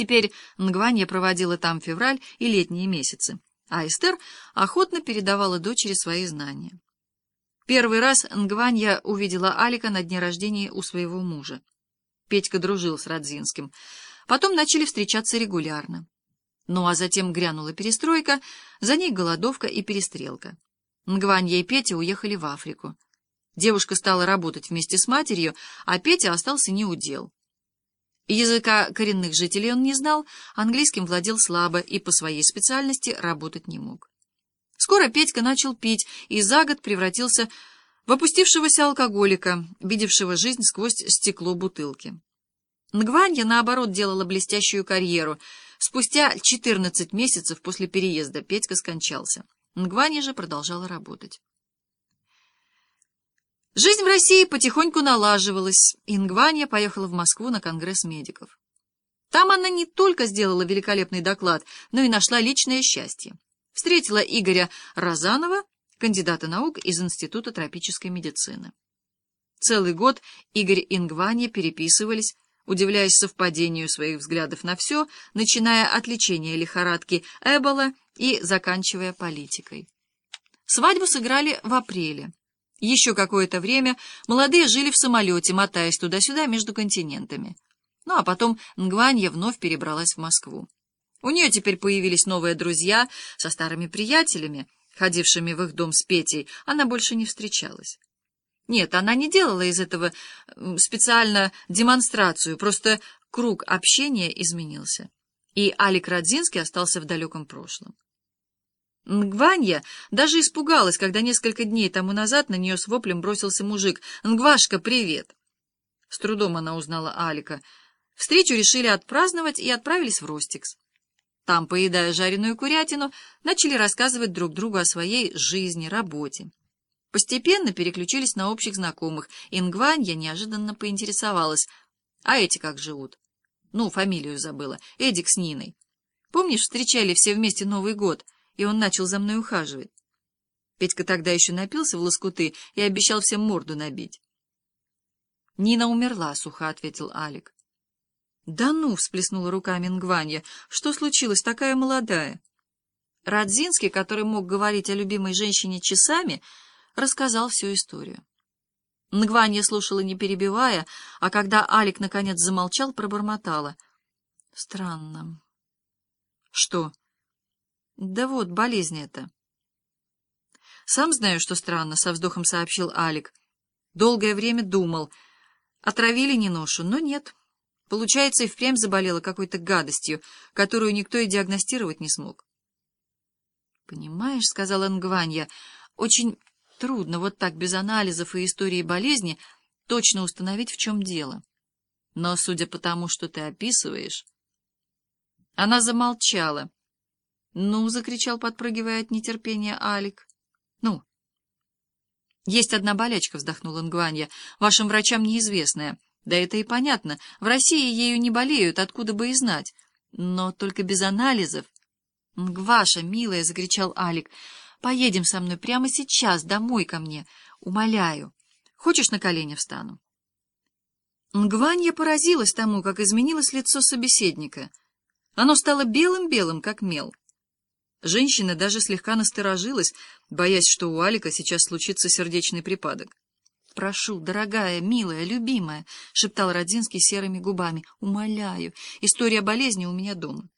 Теперь Нгванья проводила там февраль и летние месяцы, а Эстер охотно передавала дочери свои знания. Первый раз Нгванья увидела Алика на дне рождения у своего мужа. Петька дружил с Радзинским. Потом начали встречаться регулярно. Ну а затем грянула перестройка, за ней голодовка и перестрелка. Нгванья и Петя уехали в Африку. Девушка стала работать вместе с матерью, а Петя остался неудел. Языка коренных жителей он не знал, английским владел слабо и по своей специальности работать не мог. Скоро Петька начал пить и за год превратился в опустившегося алкоголика, видевшего жизнь сквозь стекло бутылки. Нгванья, наоборот, делала блестящую карьеру. Спустя 14 месяцев после переезда Петька скончался. Нгванья же продолжала работать. Жизнь в России потихоньку налаживалась, и Нгванья поехала в Москву на Конгресс медиков. Там она не только сделала великолепный доклад, но и нашла личное счастье. Встретила Игоря Розанова, кандидата наук из Института тропической медицины. Целый год Игорь и Нгванья переписывались, удивляясь совпадению своих взглядов на все, начиная от лечения лихорадки Эбола и заканчивая политикой. Свадьбу сыграли в апреле. Еще какое-то время молодые жили в самолете, мотаясь туда-сюда между континентами. Ну а потом Нгванья вновь перебралась в Москву. У нее теперь появились новые друзья со старыми приятелями, ходившими в их дом с Петей, она больше не встречалась. Нет, она не делала из этого специально демонстрацию, просто круг общения изменился. И Алик Радзинский остался в далеком прошлом. Нгванья даже испугалась, когда несколько дней тому назад на нее с воплем бросился мужик. «Нгвашка, привет!» С трудом она узнала Алика. Встречу решили отпраздновать и отправились в Ростикс. Там, поедая жареную курятину, начали рассказывать друг другу о своей жизни, работе. Постепенно переключились на общих знакомых, и Нгванья неожиданно поинтересовалась, а эти как живут? Ну, фамилию забыла, Эдик с Ниной. Помнишь, встречали все вместе Новый год, и он начал за мной ухаживать? Петька тогда еще напился в лоскуты и обещал всем морду набить. Нина умерла, — сухо ответил Алик. «Да ну!» — всплеснула руками Нгванья. «Что случилось? Такая молодая!» Радзинский, который мог говорить о любимой женщине часами, рассказал всю историю. Нгванья слушала, не перебивая, а когда Алик наконец замолчал, пробормотала. «Странно». «Что?» «Да вот, болезнь эта». «Сам знаю, что странно», — со вздохом сообщил Алик. «Долгое время думал. Отравили Ниношу, но нет». Получается, и впрямь заболела какой-то гадостью, которую никто и диагностировать не смог. «Понимаешь, — сказала Нгванья, — очень трудно вот так без анализов и истории болезни точно установить, в чем дело. Но, судя по тому, что ты описываешь...» Она замолчала. «Ну!» — закричал, подпрыгивая от нетерпения Алик. «Ну!» «Есть одна болячка», — вздохнула Нгванья, — «вашим врачам неизвестная». Да это и понятно. В России ею не болеют, откуда бы и знать. Но только без анализов. — Гваша, милая, — закричал Алик, — поедем со мной прямо сейчас домой ко мне. Умоляю. Хочешь, на колени встану? Нгванья поразилась тому, как изменилось лицо собеседника. Оно стало белым-белым, как мел. Женщина даже слегка насторожилась, боясь, что у Алика сейчас случится сердечный припадок. «Прошу, дорогая, милая, любимая», — шептал Родзинский серыми губами, — «умоляю, история болезни у меня дома».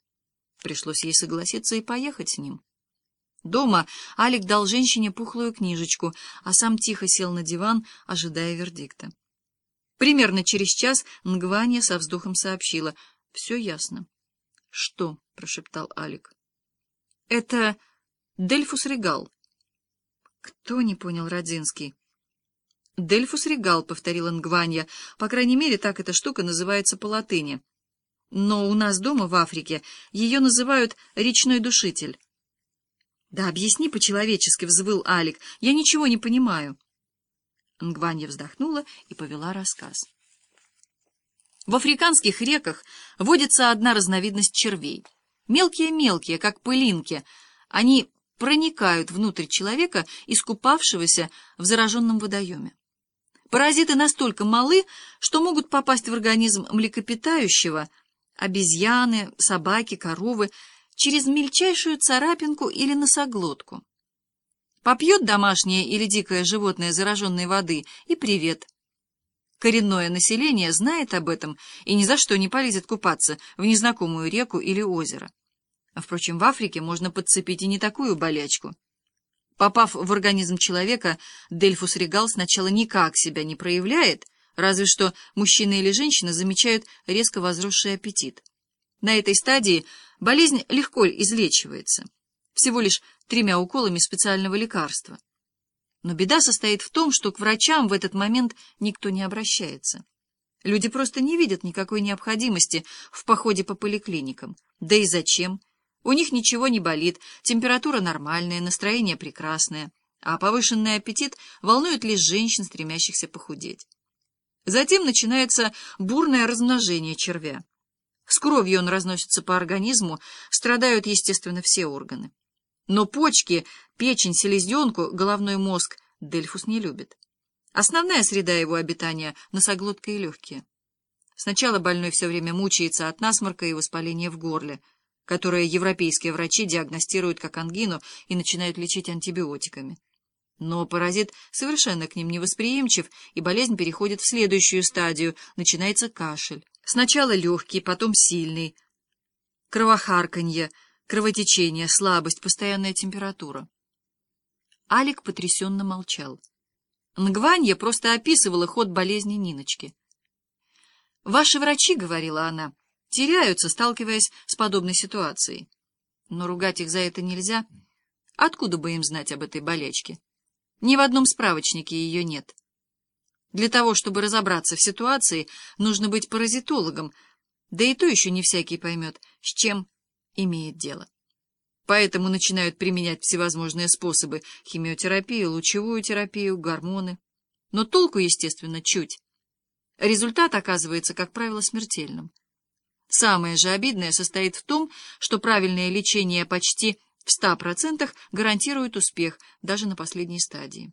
Пришлось ей согласиться и поехать с ним. Дома Алик дал женщине пухлую книжечку, а сам тихо сел на диван, ожидая вердикта. Примерно через час Нгвания со вздохом сообщила. «Все ясно». «Что?» — прошептал Алик. «Это Дельфус Регал». «Кто?» — не понял Родзинский. «Дельфус регал», — повторила Нгванья. «По крайней мере, так эта штука называется по латыни. Но у нас дома, в Африке, ее называют речной душитель». «Да объясни по-человечески», — взвыл Алик. «Я ничего не понимаю». Нгванья вздохнула и повела рассказ. В африканских реках водится одна разновидность червей. Мелкие-мелкие, как пылинки. Они проникают внутрь человека, искупавшегося в зараженном водоеме. Паразиты настолько малы, что могут попасть в организм млекопитающего, обезьяны, собаки, коровы через мельчайшую царапинку или носоглотку. Попьет домашнее или дикое животное зараженной воды и привет. Коренное население знает об этом и ни за что не полезет купаться в незнакомую реку или озеро. А, впрочем, в Африке можно подцепить и не такую болячку. Попав в организм человека, Дельфус регал сначала никак себя не проявляет, разве что мужчина или женщина замечают резко возросший аппетит. На этой стадии болезнь легко излечивается, всего лишь тремя уколами специального лекарства. Но беда состоит в том, что к врачам в этот момент никто не обращается. Люди просто не видят никакой необходимости в походе по поликлиникам. Да и зачем? У них ничего не болит, температура нормальная, настроение прекрасное, а повышенный аппетит волнует лишь женщин, стремящихся похудеть. Затем начинается бурное размножение червя. С кровью он разносится по организму, страдают, естественно, все органы. Но почки, печень, селезенку, головной мозг Дельфус не любит. Основная среда его обитания — носоглотка и легкие. Сначала больной все время мучается от насморка и воспаления в горле, которое европейские врачи диагностируют как ангину и начинают лечить антибиотиками. Но паразит совершенно к ним не восприимчив, и болезнь переходит в следующую стадию, начинается кашель. Сначала легкий, потом сильный, кровохарканье, кровотечение, слабость, постоянная температура. Алик потрясенно молчал. Нгванья просто описывала ход болезни Ниночки. «Ваши врачи, — говорила она, — теряются, сталкиваясь с подобной ситуацией. Но ругать их за это нельзя. Откуда бы им знать об этой болячке? Ни в одном справочнике ее нет. Для того, чтобы разобраться в ситуации, нужно быть паразитологом, да и то еще не всякий поймет, с чем имеет дело. Поэтому начинают применять всевозможные способы — химиотерапию, лучевую терапию, гормоны. Но толку, естественно, чуть. Результат оказывается, как правило, смертельным. Самое же обидное состоит в том, что правильное лечение почти в 100% гарантирует успех даже на последней стадии.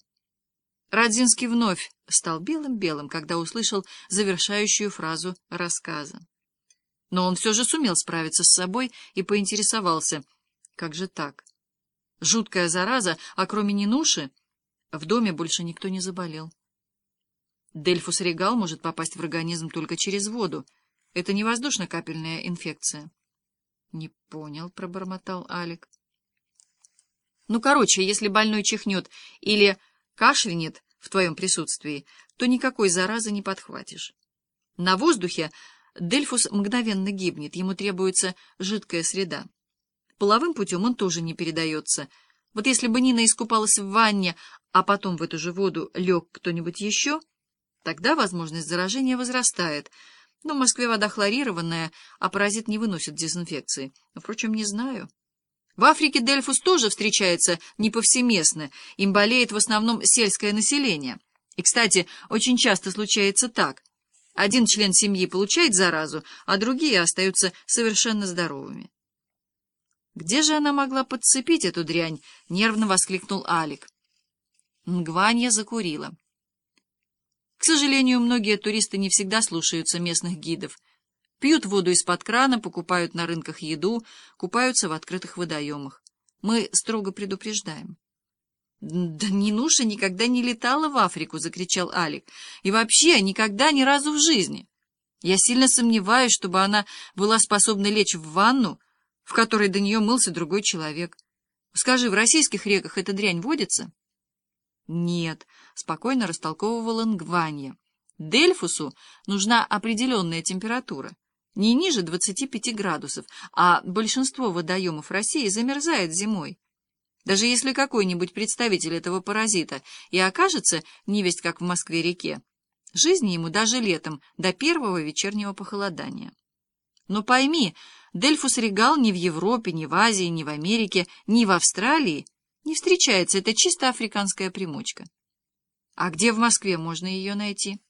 Радзинский вновь стал белым-белым, когда услышал завершающую фразу рассказа. Но он все же сумел справиться с собой и поинтересовался, как же так? Жуткая зараза, а кроме Нинуши в доме больше никто не заболел. Дельфус регал может попасть в организм только через воду. Это не воздушно-капельная инфекция. — Не понял, — пробормотал Алик. — Ну, короче, если больной чихнет или кашлянет в твоем присутствии, то никакой заразы не подхватишь. На воздухе Дельфус мгновенно гибнет, ему требуется жидкая среда. Половым путем он тоже не передается. Вот если бы Нина искупалась в ванне, а потом в эту же воду лег кто-нибудь еще, тогда возможность заражения возрастает. Но в Москве вода хлорированная, а паразит не выносит дезинфекции. Впрочем, не знаю. В Африке Дельфус тоже встречается не повсеместно, им болеет в основном сельское население. И, кстати, очень часто случается так — один член семьи получает заразу, а другие остаются совершенно здоровыми. «Где же она могла подцепить эту дрянь?» — нервно воскликнул Алик. Нгванья закурила. К сожалению, многие туристы не всегда слушаются местных гидов. Пьют воду из-под крана, покупают на рынках еду, купаются в открытых водоемах. Мы строго предупреждаем. «Да Нинуша никогда не летала в Африку!» — закричал Алик. «И вообще никогда ни разу в жизни! Я сильно сомневаюсь, чтобы она была способна лечь в ванну, в которой до нее мылся другой человек. Скажи, в российских реках эта дрянь водится?» «Нет», — спокойно растолковывала Нгванья. «Дельфусу нужна определенная температура, не ниже 25 градусов, а большинство водоемов России замерзает зимой. Даже если какой-нибудь представитель этого паразита и окажется невесть как в Москве-реке, жизни ему даже летом до первого вечернего похолодания. Но пойми, Дельфус регал ни в Европе, ни в Азии, ни в Америке, ни в Австралии не встречается, это чисто африканская примочка. А где в Москве можно ее найти?